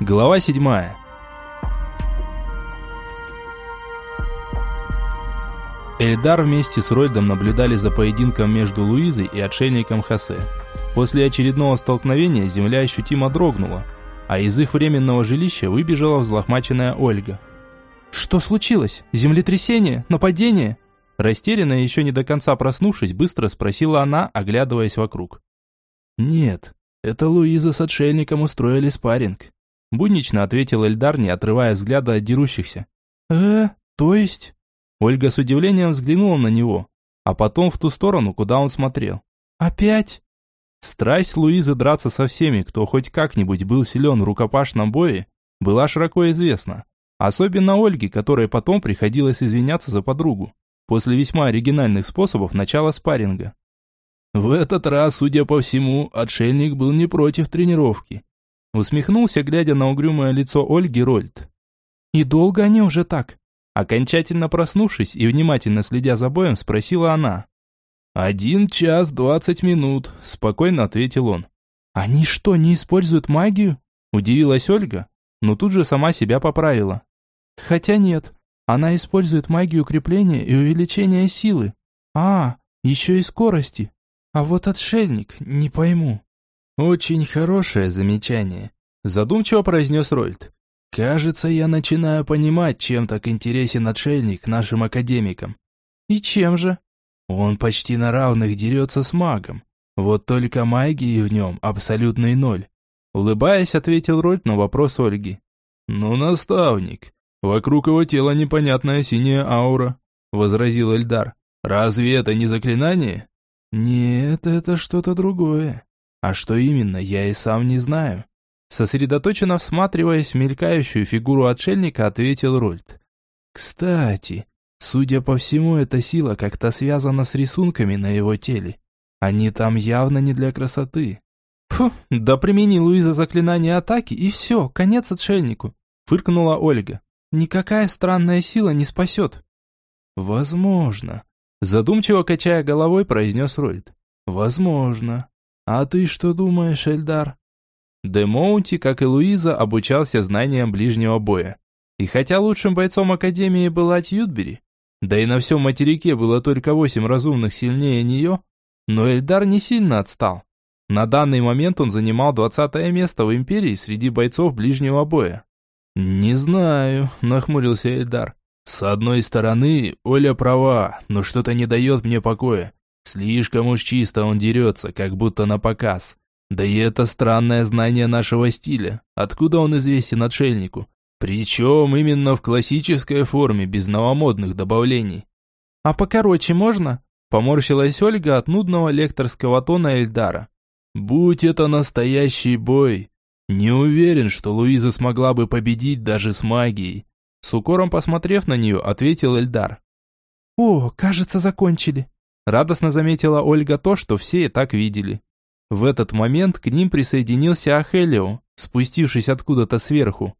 Глава 7. Эльдар вместе с Ройдом наблюдали за поединком между Луизой и отшельником Хосе. После очередного столкновения земля ощутимо дрогнула, а из их временного жилища выбежала взлохмаченная Ольга. «Что случилось? Землетрясение? Нападение?» Растерянная, еще не до конца проснувшись, быстро спросила она, оглядываясь вокруг. «Нет, это Луиза с отшельником устроили спарринг», буднично ответил Эльдар, не отрывая взгляда от дерущихся. «Э, то есть?» Ольга с удивлением взглянула на него, а потом в ту сторону, куда он смотрел. «Опять?» Страсть Луизы драться со всеми, кто хоть как-нибудь был силен в рукопашном бое, была широко известна. Особенно Ольге, которой потом приходилось извиняться за подругу, после весьма оригинальных способов начала спарринга. В этот раз, судя по всему, отшельник был не против тренировки. Усмехнулся, глядя на угрюмое лицо Ольги Рольд. «И долго они уже так?» Окончательно проснувшись и внимательно следя за боем, спросила она. «Один час двадцать минут», – спокойно ответил он. «Они что, не используют магию?» – удивилась Ольга, но тут же сама себя поправила. «Хотя нет, она использует магию укрепления и увеличения силы. А, еще и скорости. А вот отшельник, не пойму». «Очень хорошее замечание», – задумчиво произнес Рольд. «Кажется, я начинаю понимать, чем так интересен отшельник нашим академикам». «И чем же?» Он почти на равных дерется с магом. Вот только магии в нем абсолютный ноль. Улыбаясь, ответил Рольд на вопрос Ольги. «Ну, наставник, вокруг его тела непонятная синяя аура», возразил Эльдар. «Разве это не заклинание?» «Нет, это что-то другое. А что именно, я и сам не знаю». Сосредоточенно всматриваясь в мелькающую фигуру отшельника, ответил Рольд. «Кстати, Судя по всему, эта сила как-то связана с рисунками на его теле. Они там явно не для красоты. Фу, да примени Луиза заклинание атаки, и все, конец отшельнику. Фыркнула Ольга. Никакая странная сила не спасет. Возможно. Задумчиво качая головой, произнес Ройд. Возможно. А ты что думаешь, Эльдар? Демоунти, как и Луиза, обучался знаниям ближнего боя. И хотя лучшим бойцом Академии был Атьюдбери, да и на всем материке было только восемь разумных сильнее нее, но Эльдар не сильно отстал. На данный момент он занимал двадцатое место в Империи среди бойцов ближнего боя. «Не знаю», – нахмурился Эльдар. «С одной стороны, Оля права, но что-то не дает мне покоя. Слишком уж чисто он дерется, как будто на показ. Да и это странное знание нашего стиля. Откуда он известен отшельнику? Причем именно в классической форме, без новомодных добавлений. «А покороче можно?» Поморщилась Ольга от нудного лекторского тона Эльдара. «Будь это настоящий бой! Не уверен, что Луиза смогла бы победить даже с магией!» С укором посмотрев на нее, ответил Эльдар. «О, кажется, закончили!» Радостно заметила Ольга то, что все и так видели. В этот момент к ним присоединился Ахелио, спустившись откуда-то сверху.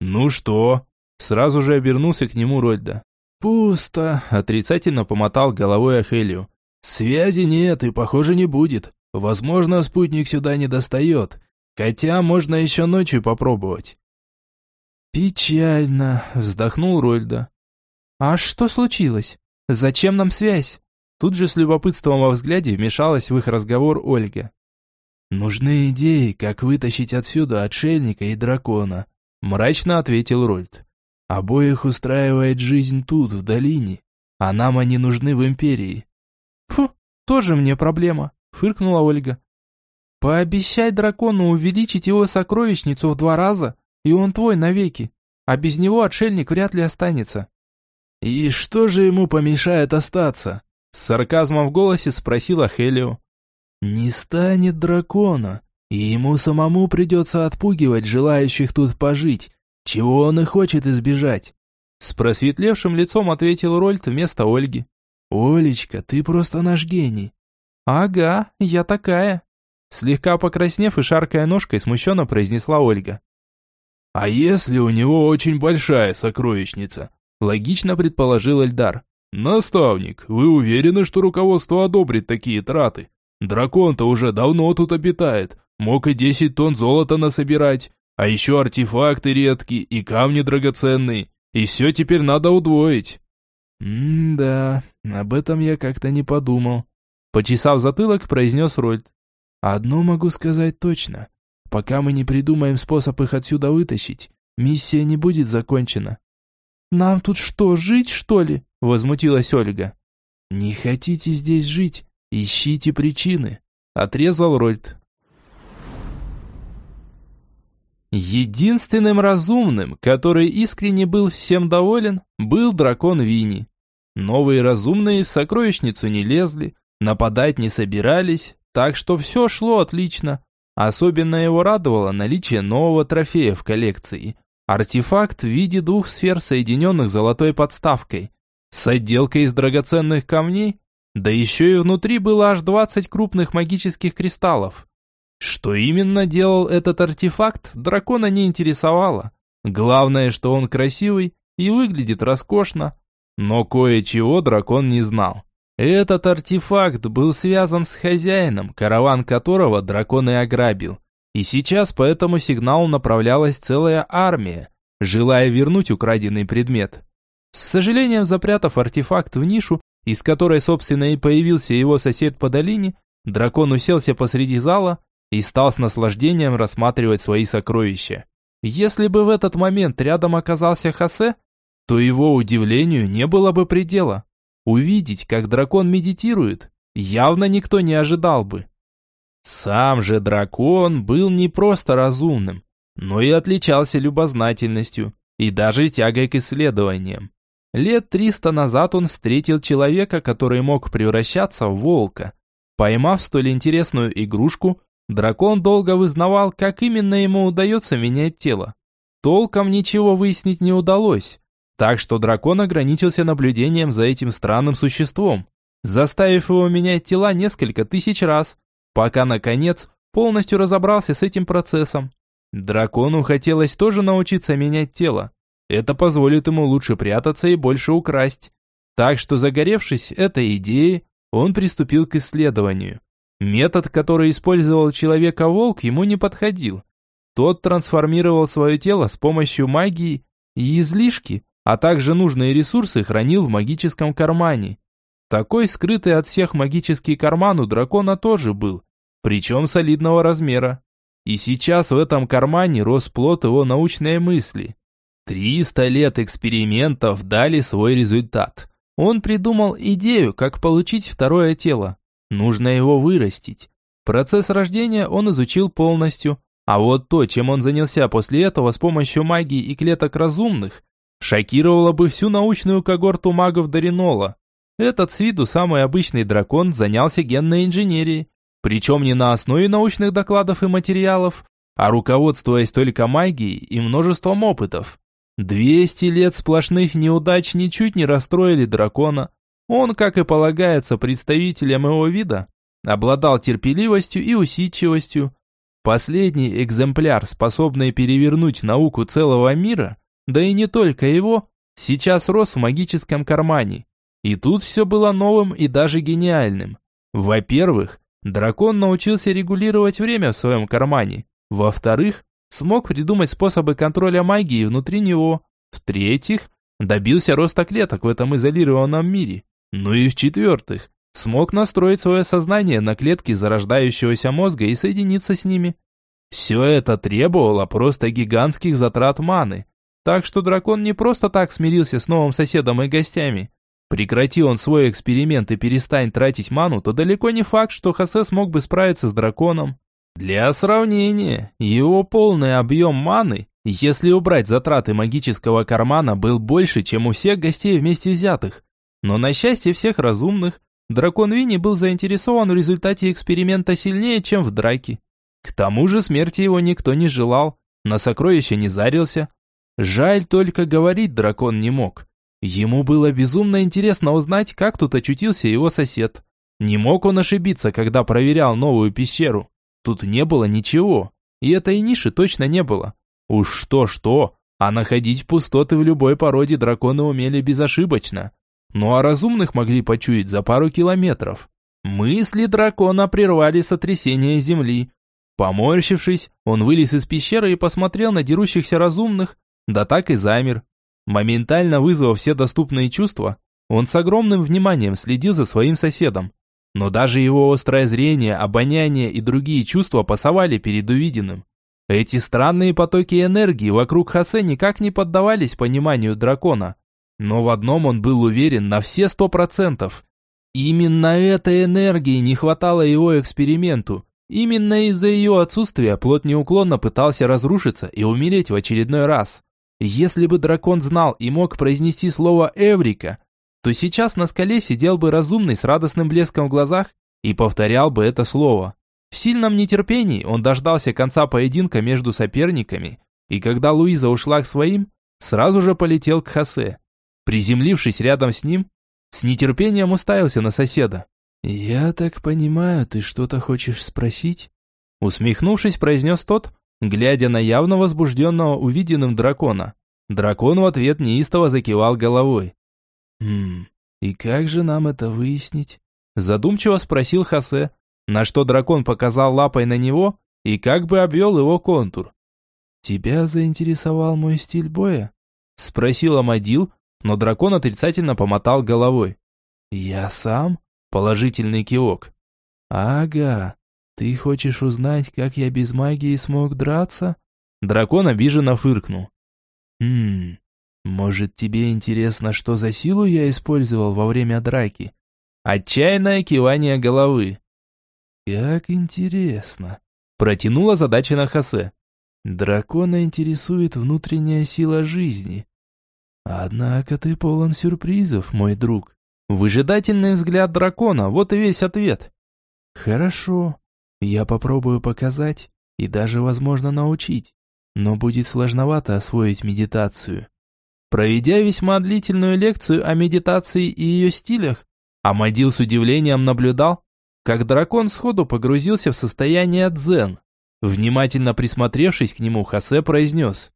«Ну что?» Сразу же обернулся к нему Рольда. «Пусто», – отрицательно помотал головой Ахелию. «Связи нет и, похоже, не будет. Возможно, спутник сюда не достает. Хотя можно еще ночью попробовать». «Печально», – вздохнул Рольда. «А что случилось? Зачем нам связь?» Тут же с любопытством во взгляде вмешалась в их разговор Ольга. «Нужны идеи, как вытащить отсюда отшельника и дракона», Мрачно ответил Рольд. Обоих устраивает жизнь тут, в долине, а нам они нужны в империи. Фу, тоже мне проблема, фыркнула Ольга. Пообещай дракону увеличить его сокровищницу в два раза, и он твой навеки, а без него отшельник вряд ли останется. И что же ему помешает остаться? С сарказмом в голосе спросила Хелио. Не станет дракона, и ему самому придется отпугивать желающих тут пожить, чего он и хочет избежать. С просветлевшим лицом ответил Рольд вместо Ольги. «Олечка, ты просто наш гений». «Ага, я такая». Слегка покраснев и шаркая ножкой, смущенно произнесла Ольга. «А если у него очень большая сокровищница?» Логично предположил Эльдар. «Наставник, вы уверены, что руководство одобрит такие траты? Дракон-то уже давно тут обитает, Мог и десять тонн золота насобирать. А еще артефакты редкие и камни драгоценные. И все теперь надо удвоить. «М-да, об этом я как-то не подумал», — почесав затылок, произнес Рольд. «Одно могу сказать точно. Пока мы не придумаем способ их отсюда вытащить, миссия не будет закончена». «Нам тут что, жить, что ли?» — возмутилась Ольга. «Не хотите здесь жить? Ищите причины», — отрезал Рольд. Единственным разумным, который искренне был всем доволен, был дракон Вини. Новые разумные в сокровищницу не лезли, нападать не собирались, так что все шло отлично. Особенно его радовало наличие нового трофея в коллекции. Артефакт в виде двух сфер, соединенных золотой подставкой. С отделкой из драгоценных камней, да еще и внутри было аж 20 крупных магических кристаллов. Что именно делал этот артефакт, дракона не интересовало. Главное, что он красивый и выглядит роскошно. Но кое-чего дракон не знал. Этот артефакт был связан с хозяином, караван которого дракон и ограбил. И сейчас по этому сигналу направлялась целая армия, желая вернуть украденный предмет. С сожалением запрятав артефакт в нишу, из которой, собственно, и появился его сосед по долине, дракон уселся посреди зала и стал с наслаждением рассматривать свои сокровища. Если бы в этот момент рядом оказался Хосе, то его удивлению не было бы предела. Увидеть, как дракон медитирует, явно никто не ожидал бы. Сам же дракон был не просто разумным, но и отличался любознательностью и даже тягой к исследованиям. Лет триста назад он встретил человека, который мог превращаться в волка. Поймав столь интересную игрушку, Дракон долго вызнавал, как именно ему удается менять тело. Толком ничего выяснить не удалось, так что дракон ограничился наблюдением за этим странным существом, заставив его менять тела несколько тысяч раз, пока, наконец, полностью разобрался с этим процессом. Дракону хотелось тоже научиться менять тело. Это позволит ему лучше прятаться и больше украсть. Так что, загоревшись этой идеей, он приступил к исследованию. Метод, который использовал человека-волк, ему не подходил. Тот трансформировал свое тело с помощью магии и излишки, а также нужные ресурсы хранил в магическом кармане. Такой скрытый от всех магический карман у дракона тоже был, причем солидного размера. И сейчас в этом кармане рос плод его научной мысли. Триста лет экспериментов дали свой результат. Он придумал идею, как получить второе тело. Нужно его вырастить. Процесс рождения он изучил полностью, а вот то, чем он занялся после этого с помощью магии и клеток разумных, шокировало бы всю научную когорту магов Даринола. Этот с виду самый обычный дракон занялся генной инженерией, причем не на основе научных докладов и материалов, а руководствуясь только магией и множеством опытов. 200 лет сплошных неудач ничуть не расстроили дракона, он, как и полагается представителям его вида, обладал терпеливостью и усидчивостью. Последний экземпляр, способный перевернуть науку целого мира, да и не только его, сейчас рос в магическом кармане. И тут все было новым и даже гениальным. Во-первых, дракон научился регулировать время в своем кармане. Во-вторых, смог придумать способы контроля магии внутри него. В-третьих, добился роста клеток в этом изолированном мире. Ну и в-четвертых, смог настроить свое сознание на клетки зарождающегося мозга и соединиться с ними. Все это требовало просто гигантских затрат маны. Так что дракон не просто так смирился с новым соседом и гостями. Прекрати он свой эксперимент и перестань тратить ману, то далеко не факт, что Хосе смог бы справиться с драконом. Для сравнения, его полный объем маны, если убрать затраты магического кармана, был больше, чем у всех гостей вместе взятых. Но на счастье всех разумных, дракон Винни был заинтересован в результате эксперимента сильнее, чем в драке. К тому же смерти его никто не желал, на сокровище не зарился. Жаль только говорить дракон не мог. Ему было безумно интересно узнать, как тут очутился его сосед. Не мог он ошибиться, когда проверял новую пещеру. Тут не было ничего, и этой ниши точно не было. Уж что-что, а находить пустоты в любой породе драконы умели безошибочно. Ну а разумных могли почуять за пару километров. Мысли дракона прервали сотрясение земли. Поморщившись, он вылез из пещеры и посмотрел на дерущихся разумных, да так и замер. Моментально вызвав все доступные чувства, он с огромным вниманием следил за своим соседом. Но даже его острое зрение, обоняние и другие чувства пасовали перед увиденным. Эти странные потоки энергии вокруг Хосе никак не поддавались пониманию дракона. Но в одном он был уверен на все сто процентов. Именно этой энергии не хватало его эксперименту. Именно из-за ее отсутствия плод неуклонно пытался разрушиться и умереть в очередной раз. Если бы дракон знал и мог произнести слово «Эврика», то сейчас на скале сидел бы разумный с радостным блеском в глазах и повторял бы это слово. В сильном нетерпении он дождался конца поединка между соперниками, и когда Луиза ушла к своим, сразу же полетел к Хосе. Приземлившись рядом с ним, с нетерпением уставился на соседа. «Я так понимаю, ты что-то хочешь спросить?» Усмехнувшись, произнес тот, глядя на явно возбужденного увиденным дракона. Дракон в ответ неистово закивал головой. «Хм, и как же нам это выяснить?» Задумчиво спросил Хосе, на что дракон показал лапой на него и как бы обвел его контур. «Тебя заинтересовал мой стиль боя?» Спросил Амадил, но дракон отрицательно помотал головой. «Я сам?» Положительный кивок. «Ага, «Ты хочешь узнать, как я без магии смог драться?» Дракон обиженно фыркнул. «Хм, может тебе интересно, что за силу я использовал во время драки?» Отчаянное кивание головы. «Как интересно!» Протянула задача на Хосе. «Дракона интересует внутренняя сила жизни. Однако ты полон сюрпризов, мой друг». Выжидательный взгляд дракона, вот и весь ответ. «Хорошо, я попробую показать и даже, возможно, научить, но будет сложновато освоить медитацию. Проведя весьма длительную лекцию о медитации и ее стилях, Амадил с удивлением наблюдал, как дракон сходу погрузился в состояние дзен. Внимательно присмотревшись к нему, Хосе произнес.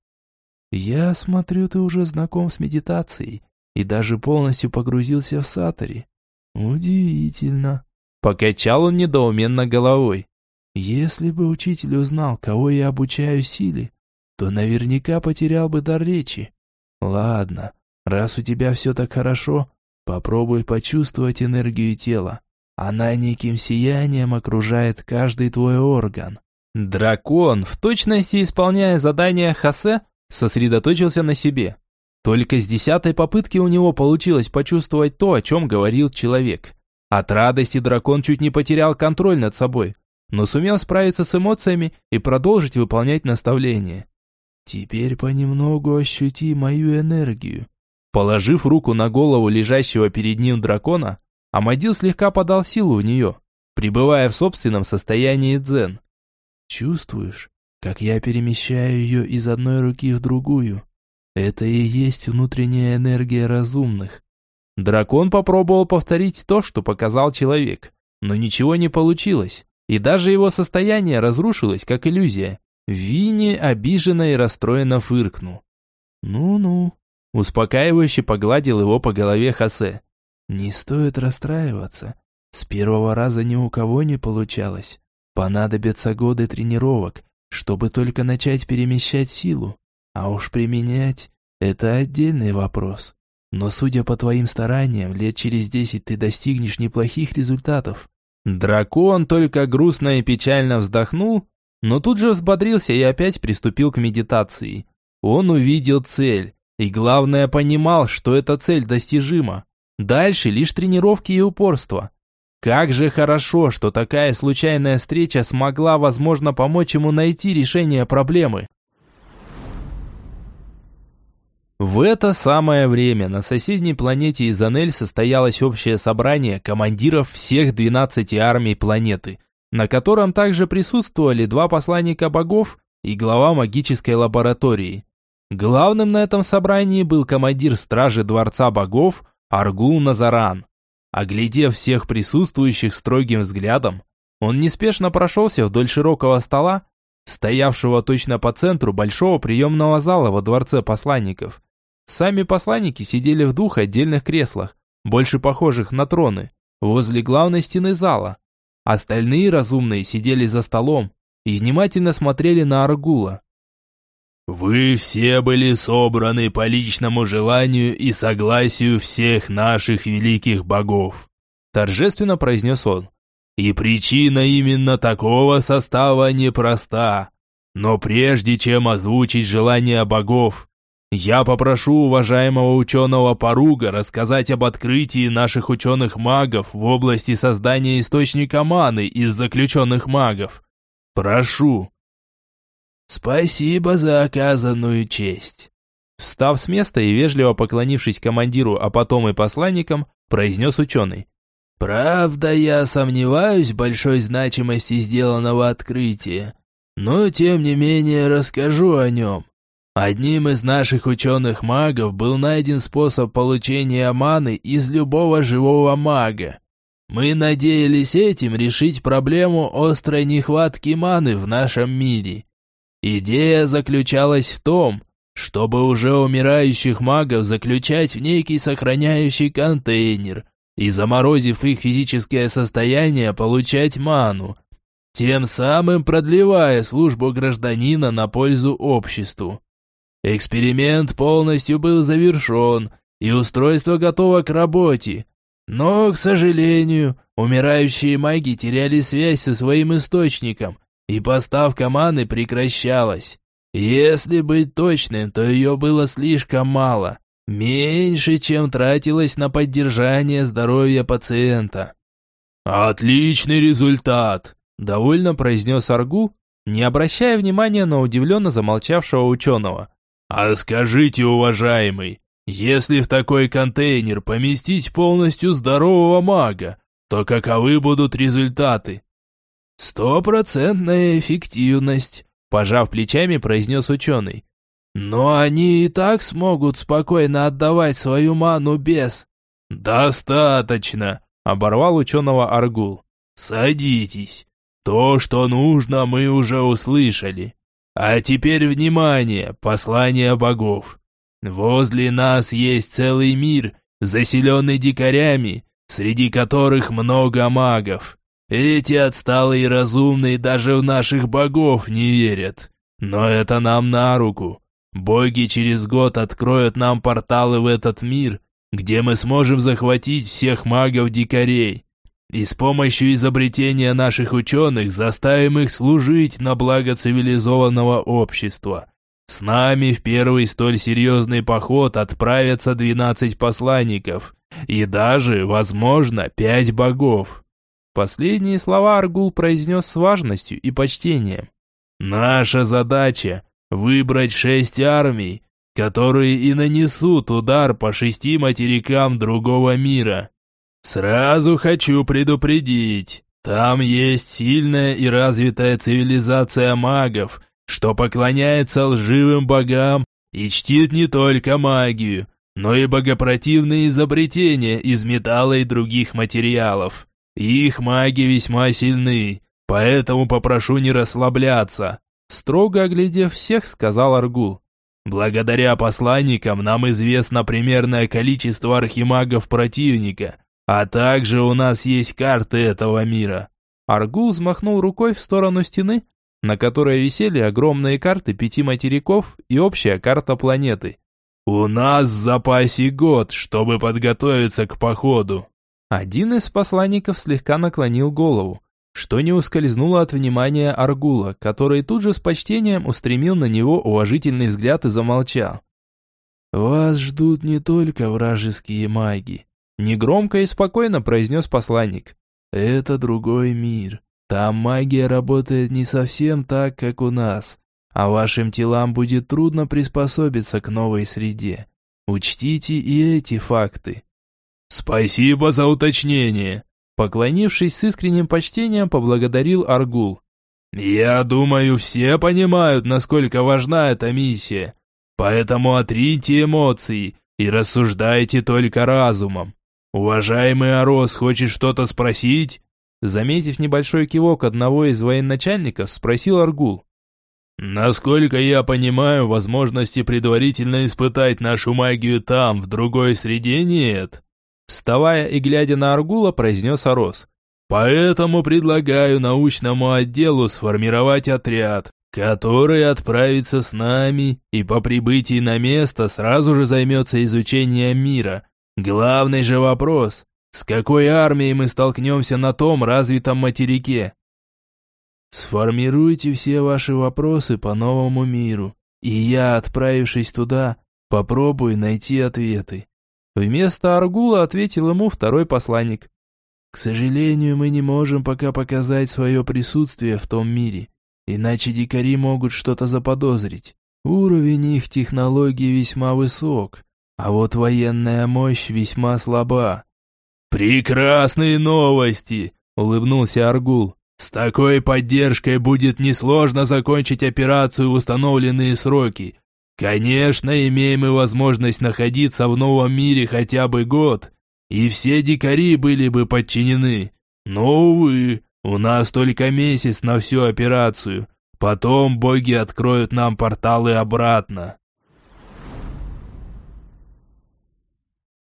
«Я смотрю, ты уже знаком с медитацией и даже полностью погрузился в сатори. Удивительно». Покачал он недоуменно головой. Если бы учитель узнал, кого я обучаю силе, то наверняка потерял бы дар речи. Ладно, раз у тебя все так хорошо, попробуй почувствовать энергию тела. Она неким сиянием окружает каждый твой орган. Дракон, в точности исполняя задание Хосе, сосредоточился на себе. Только с десятой попытки у него получилось почувствовать то, о чем говорил человек. От радости дракон чуть не потерял контроль над собой но сумел справиться с эмоциями и продолжить выполнять наставления. «Теперь понемногу ощути мою энергию». Положив руку на голову лежащего перед ним дракона, Амадил слегка подал силу в нее, пребывая в собственном состоянии дзен. «Чувствуешь, как я перемещаю ее из одной руки в другую? Это и есть внутренняя энергия разумных». Дракон попробовал повторить то, что показал человек, но ничего не получилось и даже его состояние разрушилось, как иллюзия. Винни обиженно и расстроенно фыркнул. «Ну-ну», – успокаивающе погладил его по голове Хосе. «Не стоит расстраиваться. С первого раза ни у кого не получалось. Понадобятся годы тренировок, чтобы только начать перемещать силу. А уж применять – это отдельный вопрос. Но судя по твоим стараниям, лет через десять ты достигнешь неплохих результатов. Дракон только грустно и печально вздохнул, но тут же взбодрился и опять приступил к медитации. Он увидел цель, и главное понимал, что эта цель достижима. Дальше лишь тренировки и упорство. Как же хорошо, что такая случайная встреча смогла, возможно, помочь ему найти решение проблемы. В это самое время на соседней планете Изанель состоялось общее собрание командиров всех 12 армий планеты, на котором также присутствовали два посланника богов и глава магической лаборатории. Главным на этом собрании был командир стражи Дворца богов Аргул Назаран. Оглядев всех присутствующих строгим взглядом, он неспешно прошелся вдоль широкого стола, стоявшего точно по центру большого приемного зала во Дворце посланников, Сами посланники сидели в двух отдельных креслах, больше похожих на троны, возле главной стены зала. Остальные разумные сидели за столом, и внимательно смотрели на Аргула. «Вы все были собраны по личному желанию и согласию всех наших великих богов», торжественно произнес он. «И причина именно такого состава непроста. Но прежде чем озвучить желания богов, я попрошу уважаемого ученого Поруга рассказать об открытии наших ученых-магов в области создания источника маны из заключенных магов. Прошу. Спасибо за оказанную честь. Встав с места и вежливо поклонившись командиру, а потом и посланникам, произнес ученый. Правда, я сомневаюсь в большой значимости сделанного открытия, но тем не менее расскажу о нем. Одним из наших ученых-магов был найден способ получения маны из любого живого мага. Мы надеялись этим решить проблему острой нехватки маны в нашем мире. Идея заключалась в том, чтобы уже умирающих магов заключать в некий сохраняющий контейнер и, заморозив их физическое состояние, получать ману, тем самым продлевая службу гражданина на пользу обществу. Эксперимент полностью был завершен, и устройство готово к работе. Но, к сожалению, умирающие маги теряли связь со своим источником, и поставка маны прекращалась. Если быть точным, то ее было слишком мало, меньше, чем тратилось на поддержание здоровья пациента. «Отличный результат!» – довольно произнес Аргул, не обращая внимания на удивленно замолчавшего ученого. «А скажите, уважаемый, если в такой контейнер поместить полностью здорового мага, то каковы будут результаты?» «Стопроцентная эффективность», – пожав плечами, произнес ученый. «Но они и так смогут спокойно отдавать свою ману без...» «Достаточно», – оборвал ученого Аргул. «Садитесь. То, что нужно, мы уже услышали. А теперь внимание, послание богов. Возле нас есть целый мир, заселенный дикарями, среди которых много магов. Эти отсталые и разумные даже в наших богов не верят. Но это нам на руку. Боги через год откроют нам порталы в этот мир, где мы сможем захватить всех магов-дикарей и с помощью изобретения наших ученых заставим их служить на благо цивилизованного общества. С нами в первый столь серьезный поход отправятся 12 посланников и даже, возможно, пять богов. Последние слова Аргул произнес с важностью и почтением. Наша задача – выбрать шесть армий, которые и нанесут удар по шести материкам другого мира. Сразу хочу предупредить, там есть сильная и развитая цивилизация магов, что поклоняется лживым богам и чтит не только магию, но и богопротивные изобретения из металла и других материалов. Их маги весьма сильны, поэтому попрошу не расслабляться. Строго оглядев всех, сказал Аргул. Благодаря посланникам нам известно примерное количество архимагов противника, а также у нас есть карты этого мира. Аргул взмахнул рукой в сторону стены, на которой висели огромные карты пяти материков и общая карта планеты. «У нас в запасе год, чтобы подготовиться к походу». Один из посланников слегка наклонил голову, что не ускользнуло от внимания Аргула, который тут же с почтением устремил на него уважительный взгляд и замолчал. «Вас ждут не только вражеские маги», Негромко и спокойно произнес посланник. «Это другой мир. Там магия работает не совсем так, как у нас, а вашим телам будет трудно приспособиться к новой среде. Учтите и эти факты». «Спасибо за уточнение», Поклонившись с искренним почтением, поблагодарил Аргул. «Я думаю, все понимают, насколько важна эта миссия. Поэтому отрите эмоции и рассуждайте только разумом. «Уважаемый Орос, хочет что-то спросить?» Заметив небольшой кивок одного из военачальников, спросил Аргул. «Насколько я понимаю, возможности предварительно испытать нашу магию там, в другой среде нет?» Вставая и глядя на Аргула, произнес Орос. Поэтому предлагаю научному отделу сформировать отряд, который отправится с нами и по прибытии на место сразу же займется изучением мира. Главный же вопрос, с какой армией мы столкнемся на том развитом материке? Сформируйте все ваши вопросы по новому миру, и я, отправившись туда, попробую найти ответы. Вместо Аргула ответил ему второй посланник. К сожалению, мы не можем пока показать свое присутствие в том мире, иначе дикари могут что-то заподозрить. Уровень их технологий весьма высок, а вот военная мощь весьма слаба. «Прекрасные новости!» – улыбнулся Аргул. «С такой поддержкой будет несложно закончить операцию в установленные сроки. Конечно, имеем мы возможность находиться в новом мире хотя бы год, и все дикари были бы подчинены. Но, увы, у нас только месяц на всю операцию. Потом боги откроют нам порталы обратно.